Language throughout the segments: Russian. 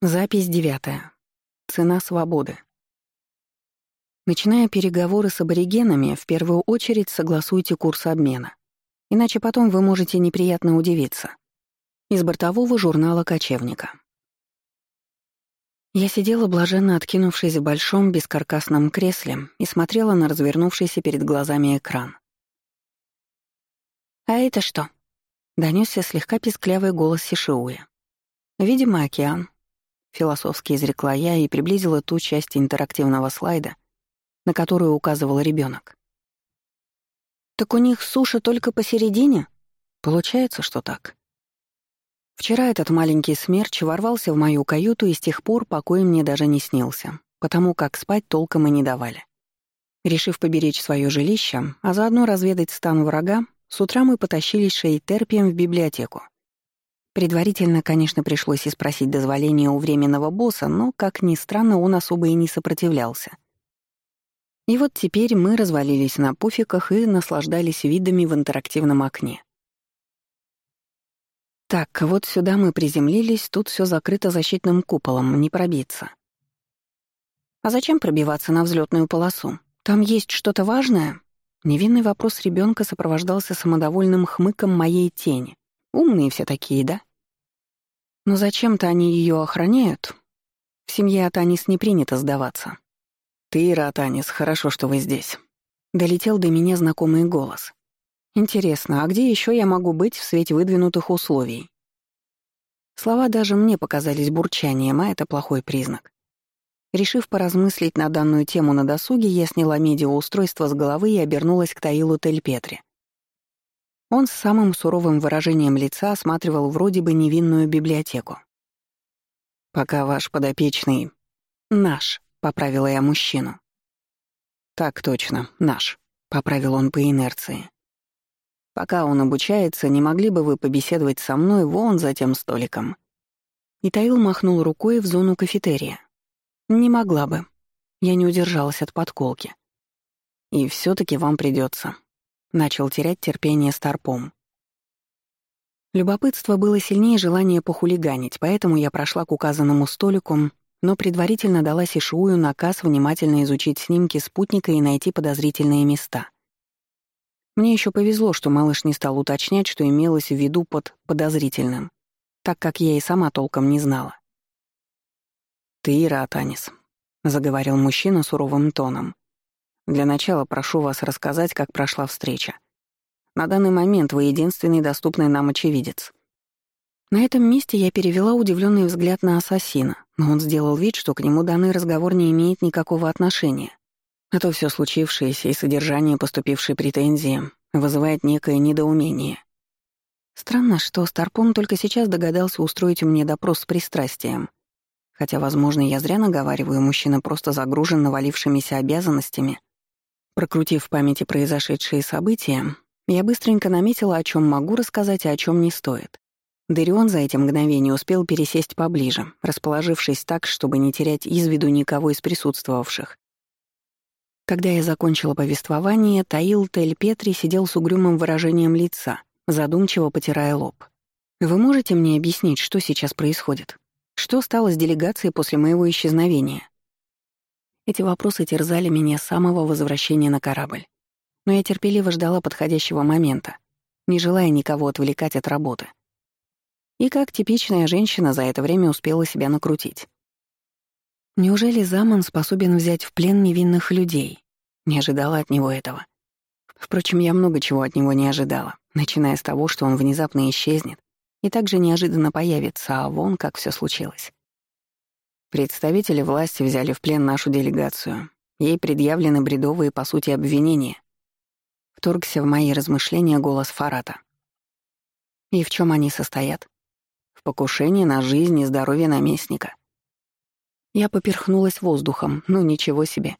Запись девятая. Цена свободы. Начиная переговоры с аборигенами, в первую очередь согласуйте курс обмена. Иначе потом вы можете неприятно удивиться. Из бортового журнала «Кочевника». Я сидела блаженно откинувшись в большом бескаркасном кресле и смотрела на развернувшийся перед глазами экран. «А это что?» — донесся слегка писклявый голос Сишиуя. «Видимо, океан», философски изрекла я и приблизила ту часть интерактивного слайда, на которую указывал ребенок. «Так у них суша только посередине?» Получается, что так. Вчера этот маленький смерч ворвался в мою каюту и с тех пор покой мне даже не снился, потому как спать толком и не давали. Решив поберечь свое жилище, а заодно разведать стан врага, с утра мы потащились шейтерпием в библиотеку. Предварительно, конечно, пришлось и спросить дозволения у временного босса, но, как ни странно, он особо и не сопротивлялся. И вот теперь мы развалились на пуфиках и наслаждались видами в интерактивном окне. Так, вот сюда мы приземлились, тут все закрыто защитным куполом, не пробиться. А зачем пробиваться на взлетную полосу? Там есть что-то важное? Невинный вопрос ребенка сопровождался самодовольным хмыком моей тени. Умные все такие, да? Но зачем-то они ее охраняют. В семье Атанис не принято сдаваться. «Ты, Ира Атанис, хорошо, что вы здесь». Долетел до меня знакомый голос. «Интересно, а где еще я могу быть в свете выдвинутых условий?» Слова даже мне показались бурчанием, а это плохой признак. Решив поразмыслить на данную тему на досуге, я сняла медиаустройство с головы и обернулась к Таилу Тельпетре. Он с самым суровым выражением лица осматривал вроде бы невинную библиотеку. «Пока ваш подопечный...» «Наш», — поправила я мужчину. «Так точно, наш», — поправил он по инерции. «Пока он обучается, не могли бы вы побеседовать со мной вон за тем столиком?» И Таил махнул рукой в зону кафетерия. «Не могла бы». Я не удержалась от подколки. «И все таки вам придется. Начал терять терпение Старпом. Любопытство было сильнее желания похулиганить, поэтому я прошла к указанному столику, но предварительно дала Сишую наказ внимательно изучить снимки спутника и найти подозрительные места. Мне еще повезло, что малыш не стал уточнять, что имелось в виду под «подозрительным», так как я и сама толком не знала. «Ты Ира Атанис», — заговорил мужчина суровым тоном. Для начала прошу вас рассказать, как прошла встреча. На данный момент вы единственный доступный нам очевидец». На этом месте я перевела удивленный взгляд на ассасина, но он сделал вид, что к нему данный разговор не имеет никакого отношения. А то все случившееся и содержание поступившей претензии вызывает некое недоумение. Странно, что Старпом только сейчас догадался устроить мне допрос с пристрастием. Хотя, возможно, я зря наговариваю, мужчина просто загружен навалившимися обязанностями Прокрутив в памяти произошедшие события, я быстренько наметила, о чем могу рассказать, а о чем не стоит. Дарион за эти мгновения успел пересесть поближе, расположившись так, чтобы не терять из виду никого из присутствовавших. Когда я закончила повествование, Таил Тель Петри сидел с угрюмым выражением лица, задумчиво потирая лоб. «Вы можете мне объяснить, что сейчас происходит? Что стало с делегацией после моего исчезновения?» Эти вопросы терзали меня с самого возвращения на корабль. Но я терпеливо ждала подходящего момента, не желая никого отвлекать от работы. И как типичная женщина за это время успела себя накрутить. Неужели Заман способен взять в плен невинных людей? Не ожидала от него этого. Впрочем, я много чего от него не ожидала, начиная с того, что он внезапно исчезнет и также неожиданно появится, а вон как все случилось. Представители власти взяли в плен нашу делегацию. Ей предъявлены бредовые, по сути, обвинения. Вторгся в мои размышления голос Фарата. И в чем они состоят? В покушении на жизнь и здоровье наместника. Я поперхнулась воздухом, ну ничего себе.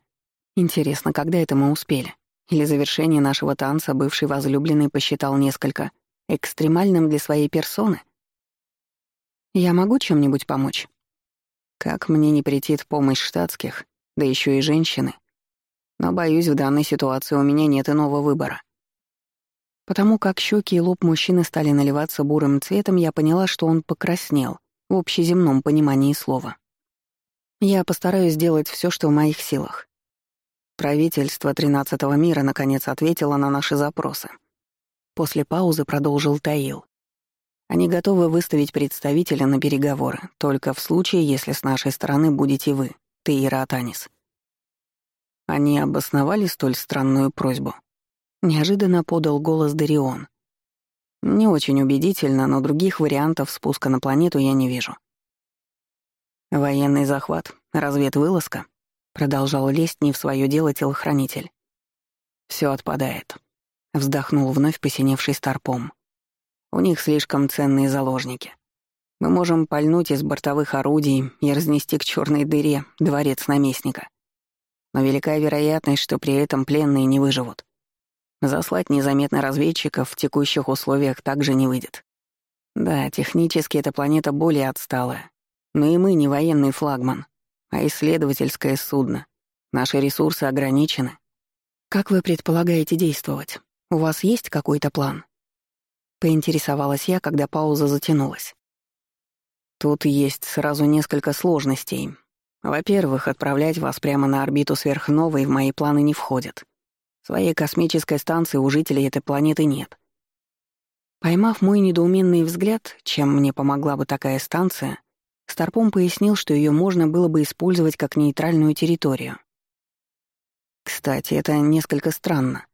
Интересно, когда это мы успели? Или завершение нашего танца бывший возлюбленный посчитал несколько экстремальным для своей персоны? Я могу чем-нибудь помочь? Как мне не претит помощь штатских, да еще и женщины. Но, боюсь, в данной ситуации у меня нет иного выбора. Потому как щеки и лоб мужчины стали наливаться бурым цветом, я поняла, что он покраснел, в общеземном понимании слова. Я постараюсь сделать все, что в моих силах. Правительство тринадцатого мира наконец ответило на наши запросы. После паузы продолжил Таил. Они готовы выставить представителя на переговоры, только в случае, если с нашей стороны будете вы, ты и Ратанис. Они обосновали столь странную просьбу. Неожиданно подал голос Дарион. Не очень убедительно, но других вариантов спуска на планету я не вижу. Военный захват, разведвылазка, продолжал лезть не в свое дело телохранитель. Все отпадает. Вздохнул вновь посиневший старпом. У них слишком ценные заложники. Мы можем пальнуть из бортовых орудий и разнести к черной дыре дворец наместника. Но велика вероятность, что при этом пленные не выживут. Заслать незаметно разведчиков в текущих условиях также не выйдет. Да, технически эта планета более отсталая. Но и мы не военный флагман, а исследовательское судно. Наши ресурсы ограничены. Как вы предполагаете действовать? У вас есть какой-то план? Поинтересовалась я, когда пауза затянулась. Тут есть сразу несколько сложностей. Во-первых, отправлять вас прямо на орбиту сверхновой в мои планы не входит. Своей космической станции у жителей этой планеты нет. Поймав мой недоуменный взгляд, чем мне помогла бы такая станция, Старпом пояснил, что ее можно было бы использовать как нейтральную территорию. Кстати, это несколько странно.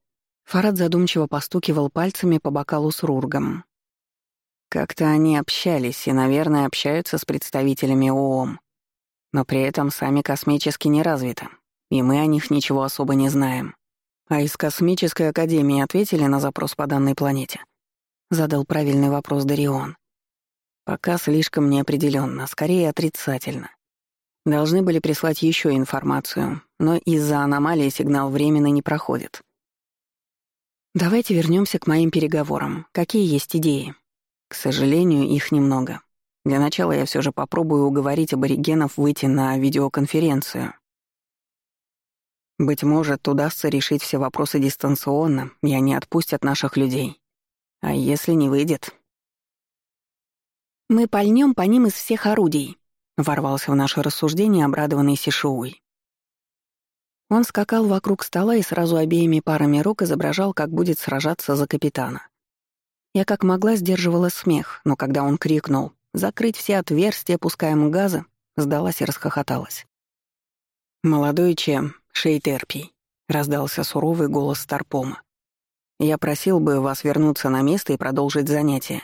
Фарад задумчиво постукивал пальцами по бокалу с Рургом. Как-то они общались и, наверное, общаются с представителями ООМ. Но при этом сами космически не развиты, и мы о них ничего особо не знаем. А из Космической Академии ответили на запрос по данной планете? Задал правильный вопрос Дарион. Пока слишком неопределенно, скорее отрицательно. Должны были прислать еще информацию, но из-за аномалии сигнал временно не проходит. Давайте вернемся к моим переговорам. Какие есть идеи? К сожалению, их немного. Для начала я все же попробую уговорить аборигенов выйти на видеоконференцию. Быть может, удастся решить все вопросы дистанционно, и они отпустят наших людей. А если не выйдет? «Мы пальнем по ним из всех орудий», — ворвался в наше рассуждение обрадованный Сишуй. Он скакал вокруг стола и сразу обеими парами рук изображал, как будет сражаться за капитана. Я как могла сдерживала смех, но когда он крикнул «Закрыть все отверстия пускаем газа», сдалась и расхохоталась. «Молодой чем, Шейтерпий», — раздался суровый голос Старпома. «Я просил бы вас вернуться на место и продолжить занятие».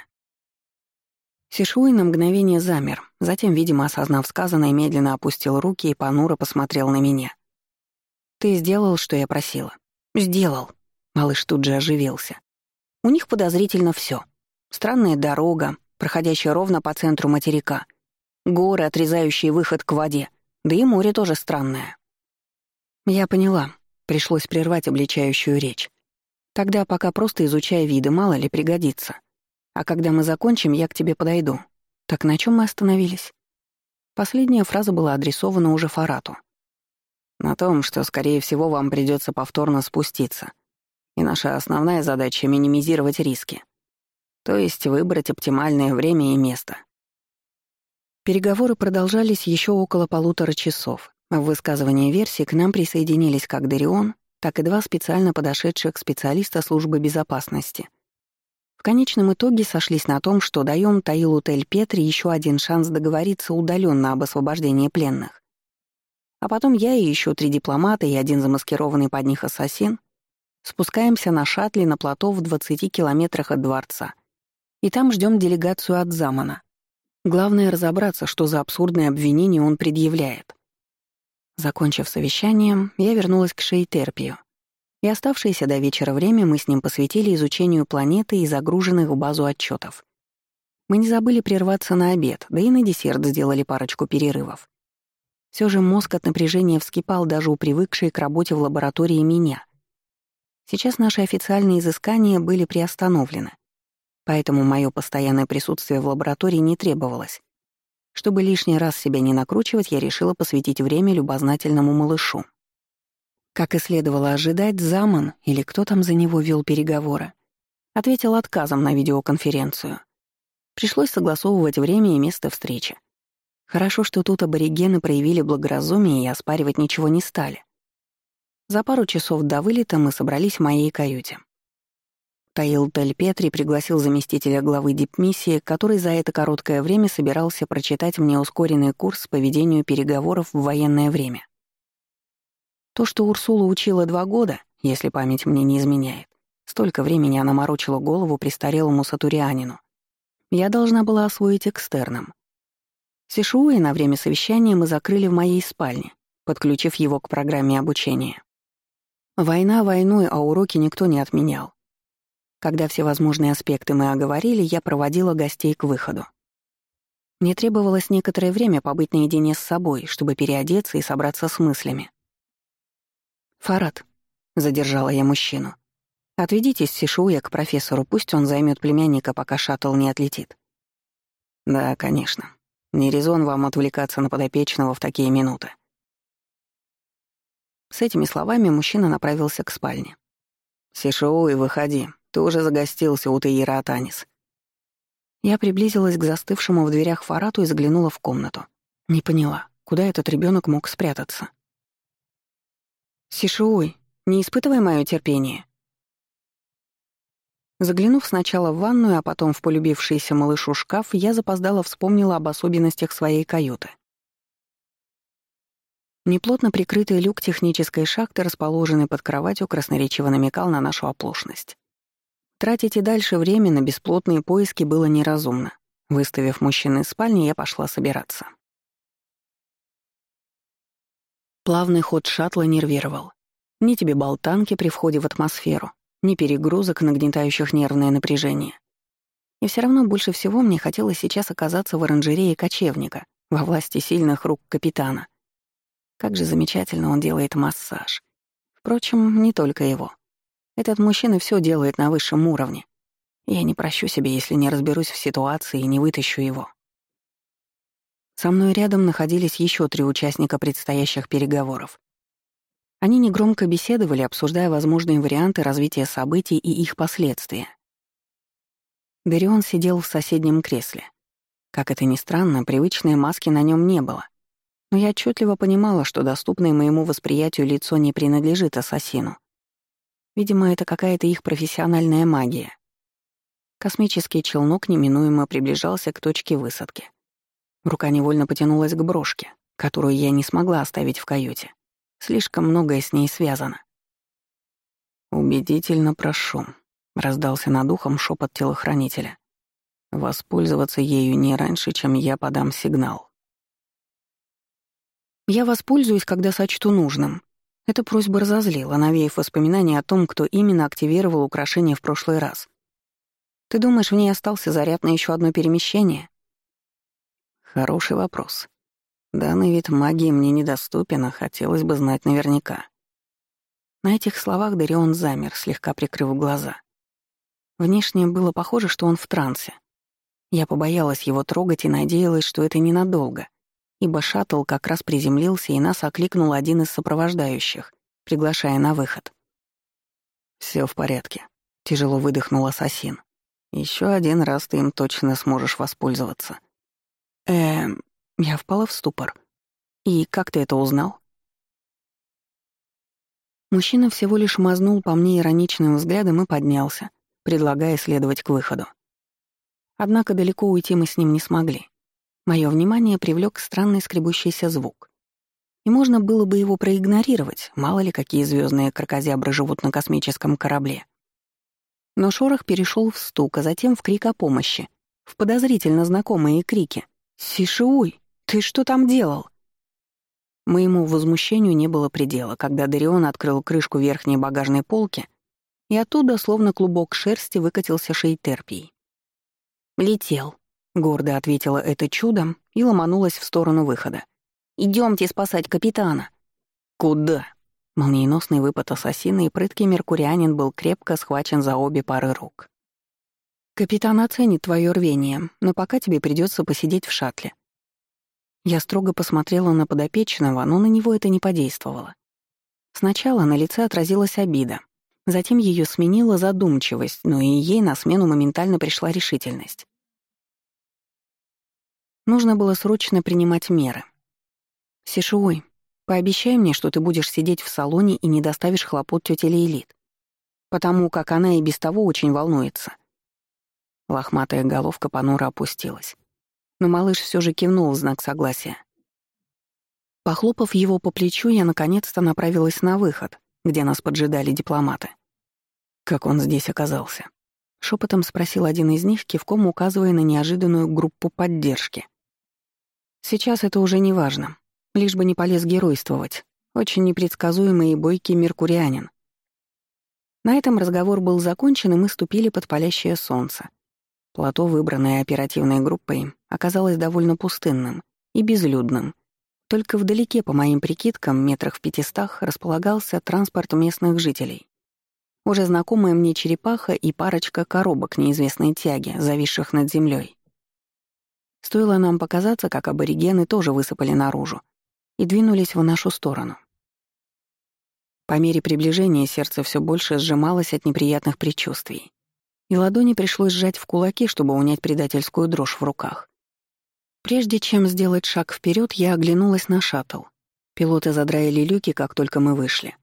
Сишуй на мгновение замер, затем, видимо, осознав сказанное, медленно опустил руки и понуро посмотрел на меня. «Ты сделал, что я просила?» «Сделал». Малыш тут же оживился. «У них подозрительно все. Странная дорога, проходящая ровно по центру материка. Горы, отрезающие выход к воде. Да и море тоже странное». Я поняла. Пришлось прервать обличающую речь. Тогда пока просто изучая виды, мало ли пригодится. А когда мы закончим, я к тебе подойду. Так на чем мы остановились? Последняя фраза была адресована уже Фарату. На том, что, скорее всего, вам придется повторно спуститься. И наша основная задача — минимизировать риски. То есть выбрать оптимальное время и место. Переговоры продолжались еще около полутора часов. В высказывании версий к нам присоединились как Дарион, так и два специально подошедших специалиста службы безопасности. В конечном итоге сошлись на том, что даем Таилу Тель Петри еще один шанс договориться удаленно об освобождении пленных. А потом я и еще три дипломата и один замаскированный под них ассасин спускаемся на шаттле на плато в 20 километрах от дворца. И там ждем делегацию от Замана. Главное разобраться, что за абсурдное обвинение он предъявляет. Закончив совещание, я вернулась к Шейтерпию. И оставшееся до вечера время мы с ним посвятили изучению планеты и загруженных в базу отчетов. Мы не забыли прерваться на обед, да и на десерт сделали парочку перерывов. Все же мозг от напряжения вскипал даже у привыкшей к работе в лаборатории меня. Сейчас наши официальные изыскания были приостановлены, поэтому мое постоянное присутствие в лаборатории не требовалось. Чтобы лишний раз себя не накручивать, я решила посвятить время любознательному малышу. Как и следовало ожидать, Заман, или кто там за него вел переговоры, ответил отказом на видеоконференцию. Пришлось согласовывать время и место встречи. Хорошо, что тут аборигены проявили благоразумие и оспаривать ничего не стали. За пару часов до вылета мы собрались в моей каюте. Таил Тель Петри пригласил заместителя главы дипмиссии, который за это короткое время собирался прочитать мне ускоренный курс по ведению переговоров в военное время. То, что Урсула учила два года, если память мне не изменяет, столько времени она морочила голову престарелому сатурианину. Я должна была освоить экстерном. Сишуи на время совещания мы закрыли в моей спальне, подключив его к программе обучения. Война войной, а уроки никто не отменял. Когда все возможные аспекты мы оговорили, я проводила гостей к выходу. Мне требовалось некоторое время побыть наедине с собой, чтобы переодеться и собраться с мыслями. «Фарад», — задержала я мужчину, — «отведите Сишуя к профессору, пусть он займет племянника, пока шаттл не отлетит». «Да, конечно. Не резон вам отвлекаться на подопечного в такие минуты». С этими словами мужчина направился к спальне. «Сишуи, выходи. Ты уже загостился у Таира Атанис». Я приблизилась к застывшему в дверях Фарату и заглянула в комнату. Не поняла, куда этот ребенок мог спрятаться. «Сишуй, не испытывай мое терпение». Заглянув сначала в ванную, а потом в полюбившийся малышу шкаф, я запоздала вспомнила об особенностях своей каюты. Неплотно прикрытый люк технической шахты, расположенный под кроватью, красноречиво намекал на нашу оплошность. Тратить и дальше время на бесплотные поиски было неразумно. Выставив мужчины из спальни, я пошла собираться. Плавный ход шаттла нервировал. Ни тебе болтанки при входе в атмосферу, ни перегрузок, нагнетающих нервное напряжение. И все равно больше всего мне хотелось сейчас оказаться в оранжерее кочевника, во власти сильных рук капитана. Как же замечательно он делает массаж. Впрочем, не только его. Этот мужчина все делает на высшем уровне. Я не прощу себе, если не разберусь в ситуации и не вытащу его. Со мной рядом находились еще три участника предстоящих переговоров. Они негромко беседовали, обсуждая возможные варианты развития событий и их последствия. Дарион сидел в соседнем кресле. Как это ни странно, привычной маски на нем не было. Но я отчетливо понимала, что доступное моему восприятию лицо не принадлежит ассасину. Видимо, это какая-то их профессиональная магия. Космический челнок неминуемо приближался к точке высадки. Рука невольно потянулась к брошке, которую я не смогла оставить в каюте. Слишком многое с ней связано. «Убедительно прошу», — раздался над ухом шепот телохранителя. «Воспользоваться ею не раньше, чем я подам сигнал». «Я воспользуюсь, когда сочту нужным», эта просьба разозлила, навеяв воспоминания о том, кто именно активировал украшение в прошлый раз. «Ты думаешь, в ней остался заряд на еще одно перемещение?» Хороший вопрос. Данный вид магии мне недоступен, а хотелось бы знать наверняка. На этих словах Дарион замер, слегка прикрыв глаза. Внешне было похоже, что он в трансе. Я побоялась его трогать и надеялась, что это ненадолго — ибо шаттл как раз приземлился, и нас окликнул один из сопровождающих, приглашая на выход. Все в порядке», — тяжело выдохнул ассасин. Еще один раз ты им точно сможешь воспользоваться». «Эм...» Я впала в ступор. «И как ты это узнал?» Мужчина всего лишь мазнул по мне ироничным взглядом и поднялся, предлагая следовать к выходу. Однако далеко уйти мы с ним не смогли. Мое внимание привлек странный скребущийся звук. И можно было бы его проигнорировать, мало ли какие звездные крокозябры живут на космическом корабле. Но шорох перешел в стук, а затем в крик о помощи, в подозрительно знакомые крики. «Сишиуй, ты что там делал?» Моему возмущению не было предела, когда Дарион открыл крышку верхней багажной полки, и оттуда, словно клубок шерсти, выкатился шейтерпий. Летел. — гордо ответила это чудом и ломанулась в сторону выхода. Идемте спасать капитана». «Куда?» Молниеносный выпад ассасина и прыткий меркурианин был крепко схвачен за обе пары рук. «Капитан оценит твое рвение, но пока тебе придется посидеть в шаттле». Я строго посмотрела на подопечного, но на него это не подействовало. Сначала на лице отразилась обида, затем ее сменила задумчивость, но и ей на смену моментально пришла решительность. Нужно было срочно принимать меры. «Сишуой, пообещай мне, что ты будешь сидеть в салоне и не доставишь хлопот тете Лейлит, потому как она и без того очень волнуется». Лохматая головка понуро опустилась. Но малыш все же кивнул в знак согласия. Похлопав его по плечу, я наконец-то направилась на выход, где нас поджидали дипломаты. Как он здесь оказался? Шепотом спросил один из них, кивком указывая на неожиданную группу поддержки. Сейчас это уже не важно, лишь бы не полез геройствовать. Очень непредсказуемый и бойкий меркурианин. На этом разговор был закончен, и мы ступили под палящее солнце. Плато, выбранное оперативной группой, оказалось довольно пустынным и безлюдным. Только вдалеке, по моим прикидкам, метрах в пятистах, располагался транспорт местных жителей. Уже знакомая мне черепаха и парочка коробок неизвестной тяги, зависших над землей. Стоило нам показаться, как аборигены тоже высыпали наружу и двинулись в нашу сторону. По мере приближения сердце все больше сжималось от неприятных предчувствий, и ладони пришлось сжать в кулаки, чтобы унять предательскую дрожь в руках. Прежде чем сделать шаг вперед, я оглянулась на шаттл. Пилоты задраили люки, как только мы вышли.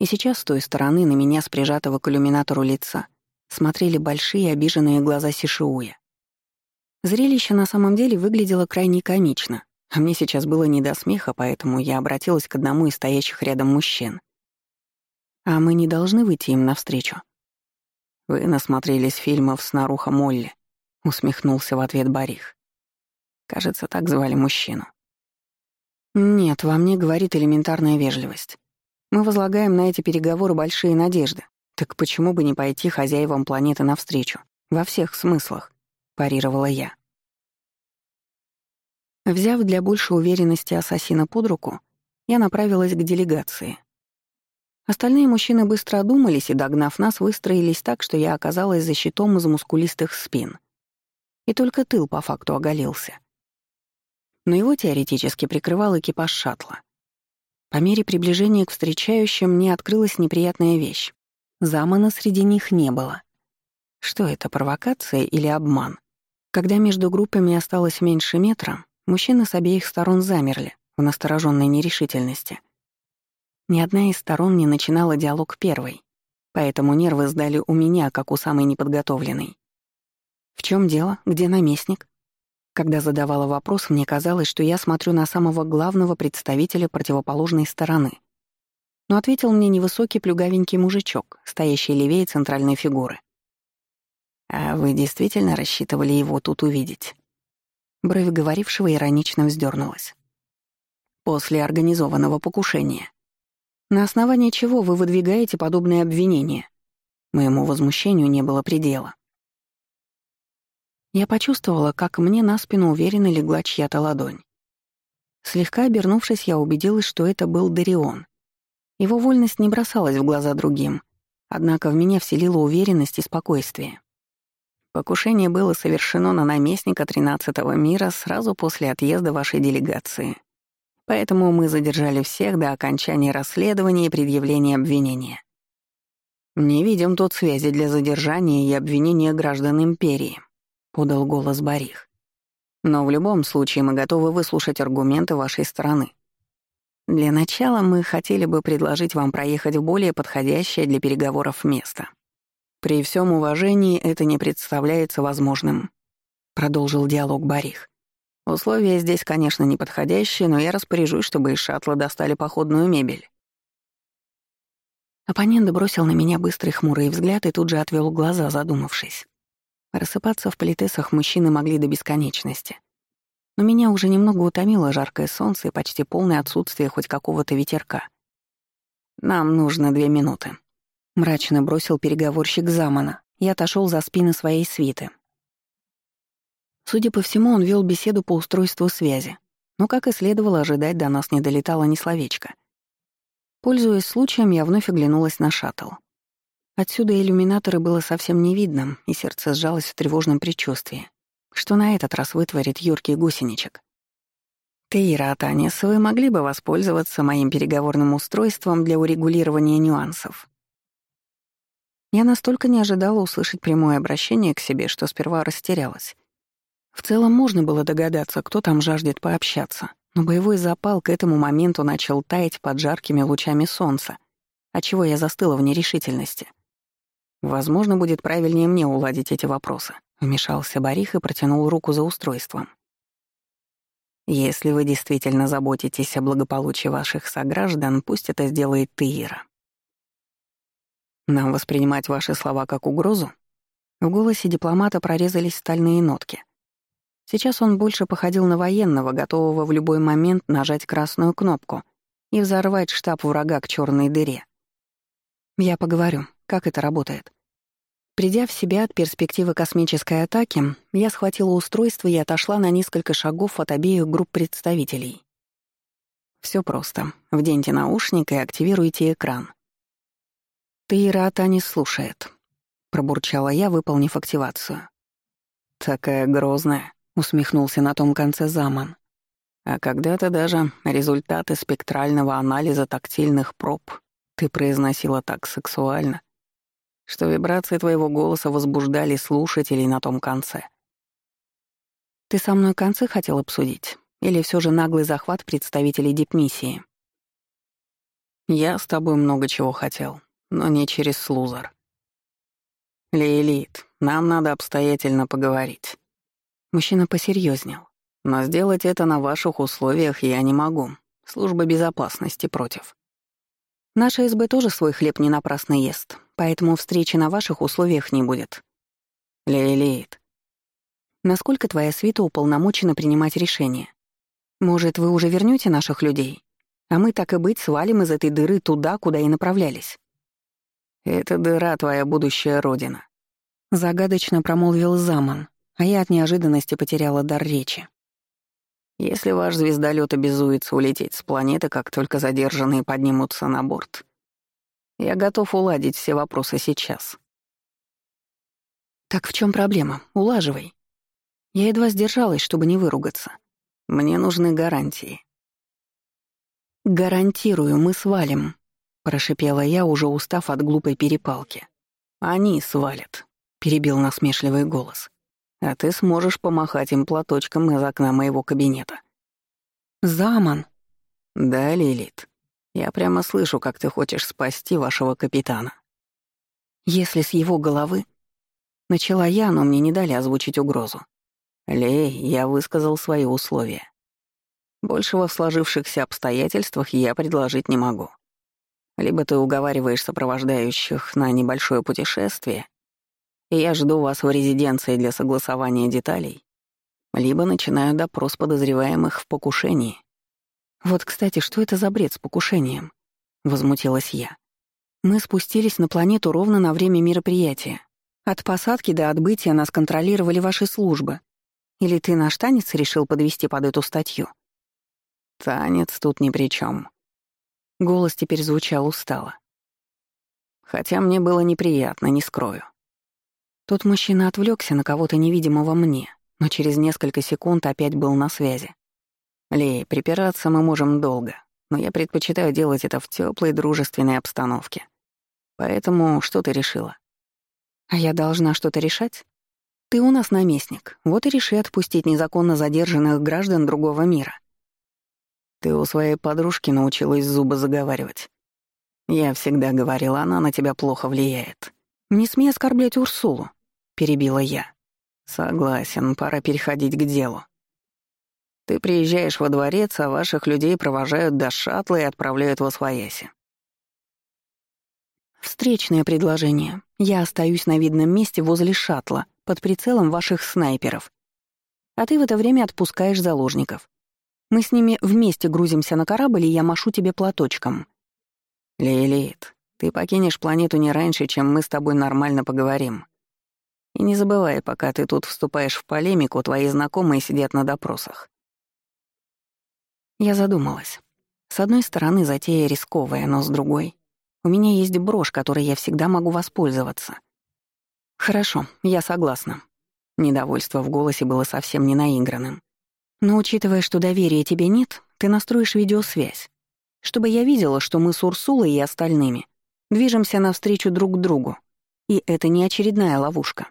И сейчас с той стороны на меня с прижатого к иллюминатору лица смотрели большие обиженные глаза Сишиуя. Зрелище на самом деле выглядело крайне комично, а мне сейчас было не до смеха, поэтому я обратилась к одному из стоящих рядом мужчин. «А мы не должны выйти им навстречу?» «Вы насмотрелись фильмов с Наруха Молли», — усмехнулся в ответ Барих. Кажется, так звали мужчину. «Нет, во мне говорит элементарная вежливость. Мы возлагаем на эти переговоры большие надежды. Так почему бы не пойти хозяевам планеты навстречу? Во всех смыслах», — парировала я. Взяв для большей уверенности ассасина под руку, я направилась к делегации. Остальные мужчины быстро одумались и, догнав нас, выстроились так, что я оказалась за щитом из мускулистых спин. И только тыл по факту оголился — но его теоретически прикрывал экипаж шаттла. По мере приближения к встречающим мне открылась неприятная вещь. Замана среди них не было. Что это, провокация или обман? Когда между группами осталось меньше метра, мужчины с обеих сторон замерли в настороженной нерешительности. Ни одна из сторон не начинала диалог первой, поэтому нервы сдали у меня, как у самой неподготовленной. «В чем дело? Где наместник?» Когда задавала вопрос, мне казалось, что я смотрю на самого главного представителя противоположной стороны. Но ответил мне невысокий плюгавенький мужичок, стоящий левее центральной фигуры. «А вы действительно рассчитывали его тут увидеть?» Бровь говорившего иронично вздернулась. «После организованного покушения. На основании чего вы выдвигаете подобные обвинения?» Моему возмущению не было предела. Я почувствовала, как мне на спину уверенно легла чья-то ладонь. Слегка обернувшись, я убедилась, что это был Дарион. Его вольность не бросалась в глаза другим, однако в меня вселила уверенность и спокойствие. Покушение было совершено на наместника тринадцатого мира сразу после отъезда вашей делегации. Поэтому мы задержали всех до окончания расследования и предъявления обвинения. Не видим тут связи для задержания и обвинения граждан Империи. — подал голос Барих. «Но в любом случае мы готовы выслушать аргументы вашей стороны. Для начала мы хотели бы предложить вам проехать в более подходящее для переговоров место. При всем уважении это не представляется возможным», — продолжил диалог Барих. «Условия здесь, конечно, неподходящие, но я распоряжусь, чтобы из шаттла достали походную мебель». Оппонент бросил на меня быстрый хмурый взгляд и тут же отвел глаза, задумавшись. Рассыпаться в политесах мужчины могли до бесконечности. Но меня уже немного утомило жаркое солнце и почти полное отсутствие хоть какого-то ветерка. «Нам нужно две минуты», — мрачно бросил переговорщик Замана и отошел за спины своей свиты. Судя по всему, он вел беседу по устройству связи, но, как и следовало ожидать, до нас не долетало ни словечко. Пользуясь случаем, я вновь оглянулась на шаттл. Отсюда иллюминаторы было совсем не видно, и сердце сжалось в тревожном предчувствии. Что на этот раз вытворит юркий гусеничек? «Тейра Атанис, вы могли бы воспользоваться моим переговорным устройством для урегулирования нюансов?» Я настолько не ожидала услышать прямое обращение к себе, что сперва растерялась. В целом можно было догадаться, кто там жаждет пообщаться, но боевой запал к этому моменту начал таять под жаркими лучами солнца, отчего я застыла в нерешительности. «Возможно, будет правильнее мне уладить эти вопросы», — вмешался Барих и протянул руку за устройством. «Если вы действительно заботитесь о благополучии ваших сограждан, пусть это сделает Тыира». «Нам воспринимать ваши слова как угрозу?» В голосе дипломата прорезались стальные нотки. Сейчас он больше походил на военного, готового в любой момент нажать красную кнопку и взорвать штаб врага к черной дыре. Я поговорю, как это работает. Придя в себя от перспективы космической атаки, я схватила устройство и отошла на несколько шагов от обеих групп представителей. Все просто. Вденьте наушник и активируйте экран. «Таира не слушает», — пробурчала я, выполнив активацию. «Такая грозная», усмехнулся на том конце Заман. А когда-то даже результаты спектрального анализа тактильных проб ты произносила так сексуально, что вибрации твоего голоса возбуждали слушателей на том конце. Ты со мной концы хотел обсудить? Или все же наглый захват представителей дипмиссии? Я с тобой много чего хотел, но не через слузер. Лейлит, нам надо обстоятельно поговорить. Мужчина посерьезнел. Но сделать это на ваших условиях я не могу. Служба безопасности против. Наша СБ тоже свой хлеб не напрасно ест, поэтому встречи на ваших условиях не будет. Лейлит. Насколько твоя свита уполномочена принимать решения? Может, вы уже вернете наших людей? А мы, так и быть, свалим из этой дыры туда, куда и направлялись. Это дыра твоя будущая родина. Загадочно промолвил Заман, а я от неожиданности потеряла дар речи. Если ваш звездолет обязуется улететь с планеты, как только задержанные поднимутся на борт, я готов уладить все вопросы сейчас. Так в чем проблема? Улаживай. Я едва сдержалась, чтобы не выругаться. Мне нужны гарантии. «Гарантирую, мы свалим», — прошипела я, уже устав от глупой перепалки. «Они свалят», — перебил насмешливый голос а ты сможешь помахать им платочком из окна моего кабинета». «Заман». «Да, Лилит. Я прямо слышу, как ты хочешь спасти вашего капитана». «Если с его головы...» Начала я, но мне не дали озвучить угрозу. «Лей, я высказал свои условия. Большего в сложившихся обстоятельствах я предложить не могу. Либо ты уговариваешь сопровождающих на небольшое путешествие, и я жду вас в резиденции для согласования деталей, либо начинаю допрос подозреваемых в покушении. Вот, кстати, что это за бред с покушением? Возмутилась я. Мы спустились на планету ровно на время мероприятия. От посадки до отбытия нас контролировали ваши службы. Или ты наш танец решил подвести под эту статью? Танец тут ни при чем. Голос теперь звучал устало. Хотя мне было неприятно, не скрою. Тот мужчина отвлекся на кого-то невидимого мне, но через несколько секунд опять был на связи. «Лей, припираться мы можем долго, но я предпочитаю делать это в теплой дружественной обстановке. Поэтому что ты решила?» «А я должна что-то решать?» «Ты у нас наместник, вот и реши отпустить незаконно задержанных граждан другого мира». «Ты у своей подружки научилась зубы заговаривать. Я всегда говорила, она на тебя плохо влияет. Не смей оскорблять Урсулу перебила я. «Согласен, пора переходить к делу. Ты приезжаешь во дворец, а ваших людей провожают до шаттла и отправляют в Освояси. Встречное предложение. Я остаюсь на видном месте возле шаттла, под прицелом ваших снайперов. А ты в это время отпускаешь заложников. Мы с ними вместе грузимся на корабль, и я машу тебе платочком. Лилит, ты покинешь планету не раньше, чем мы с тобой нормально поговорим. И не забывай, пока ты тут вступаешь в полемику, твои знакомые сидят на допросах. Я задумалась. С одной стороны, затея рисковая, но с другой... У меня есть брошь, которой я всегда могу воспользоваться. Хорошо, я согласна. Недовольство в голосе было совсем не наигранным. Но учитывая, что доверия тебе нет, ты настроишь видеосвязь, чтобы я видела, что мы с Урсулой и остальными движемся навстречу друг другу, и это не очередная ловушка.